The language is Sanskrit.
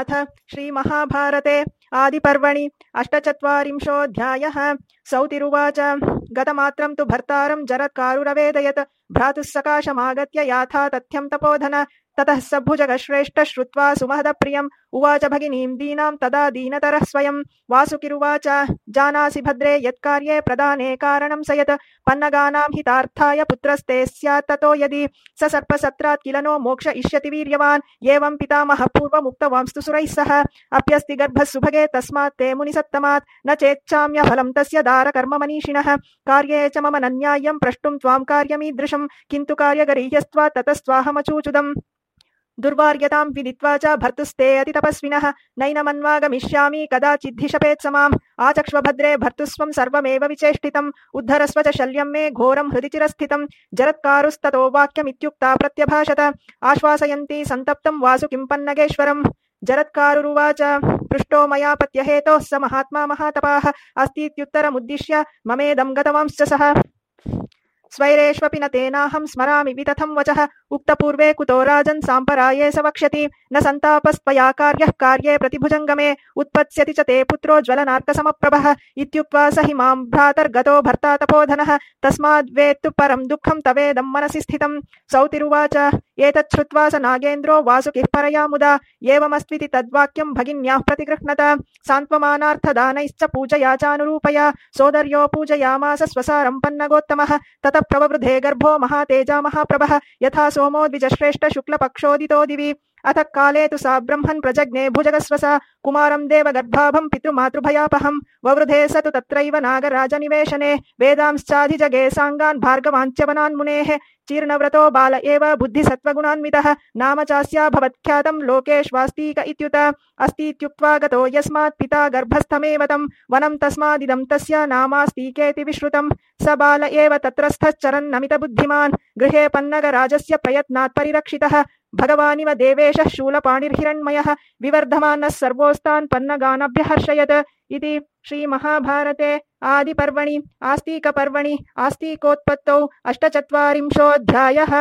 अथ श्रीमहाभारते आदिपर्वणि अष्टचत्वारिंशोऽध्यायः। सौतिरुवाच। गतमात्रं तु भर्तारं जरत्कारुरवेदयत्। भ्रातुः सकाशमागत्य याथा तथ्यं तपोधन ततः स भुजगश्रेष्ठ श्रुत्वा सुमहदप्रियम् उवाच भगिनीं दीनां तदा दीनतरः स्वयं। वासुकिरुवाच जानासि भद्रे यत्कार्ये प्रदाने कारणं स यत् पन्नगानां हितार्थाय पुत्रस्ते स्यात् ततो यदि स सर्पसत्रात् किल नो मोक्ष इष्यति वीर्यवान्। एवं पितामहः पूर्वमुक्तवांस्तु सुरैः सह। अप्यस्ति गर्भः सुभगे तस्मात् ते मुनिसत्तमात्। न चेच्छाम्यफलं तस्य दारकर्ममनीषिणः। कार्ये च मम नन्याय्यं प्रष्टुं त्वां कार्यमीदृशं किन्तु कार्यगरीयस्त्वात् ततस्त्वाहमचूचुदम् दुर्वार्यतां विदित्वा च भर्तुस्ते अतितपस्विनः। नैनमन्वागमिष्यामि कदाचिद्धिशपेत् समाम् आचक्ष्वभद्रे भर्तुस्वं सर्वमेव विचेष्टितम्। उद्धरस्व च शल्यं मे घोरं हृदि चिरस्थितं जरत्कारुस्ततो वाक्यमित्युक्ता प्रत्यभाषत। आश्वासयन्ती सन्तप्तं वासु किं पन्नगेश्वरम् जरत्कारुरुवाच पृष्टो मया पत्यहेतोः स महात्मा महातपाः। अस्तीत्युत्तरमुद्दिश्य ममेदं गतवांश्च सः स्वैरेष्वपि न तेनाहं स्मरामि वितथं वचः। उक्तपूर्वे कुतो राजन् साम्पराये स वक्ष्यति न सन्तापस्त्वया कार्यः कार्ये प्रतिभुजङ्गमे। उत्पत्स्यति च ते पुत्रो ज्वलनार्कसमप्रभः। इत्युक्त्वा स हि मां भ्रातर्गतो भर्ता तपोधनः। तस्माद्वेत्तु परं दुःखं तवेदं मनसि स्थितं सौतिरुवाच एतत् श्रुत्वा स नागेन्द्रो वासुकिः परया मुदा एवमस्त्विति तद्वाक्यं भगिन्याः प्रतिगृह्णत। सान्त्वमानार्थदानैश्च पूजया चानुरूपया सोदर्यो पूजयामास स्वसारं पन्नगोत्तमः। ततः प्रववृधे गर्भो महातेजा महाप्रभः यथा सोमो द्विजश्रेष्ठ शुक्लपक्षोदितो दिवि अथ काले तु सा ब्रह्मन् प्रजज्ञे भुजगस्वसा कुमारं देवगर्भाभं पितृमातृभयापहं। ववृधे स तु तत्रैव नागराजनिवेशने वेदांश्चाधिजगे साङ्गान् भार्गवाञ्च्यवनान् मुनेः चीर्णव्रतो बाल एव बुद्धिसत्त्वगुणान्वितः नाम चास्याभवत्ख्यातं लोकेष्वास्तीक इत्युत। अस्तीत्युक्त्वा गतो यस्मात् पिता गर्भस्थमेव तं वनं तस्मादिदं तस्य नामास्तीकेति विश्रुतं। स बाल एव तत्रस्थश्चरन्नमितबुद्धिमान् गृहे पन्नगराजस्य प्रयत्नात् परिरक्षितः भगवानिव देवेशः शूलपाणिर्हिरण्मयः विवर्धमानः सर्वोस्तान् पन्नगानभ्यहर्षयत् इति श्रीमहाभारते आदिपर्वणि आस्तीकपर्वणि आस्तीकोत्पत्तौ अष्टचत्वारिंशोऽध्यायः।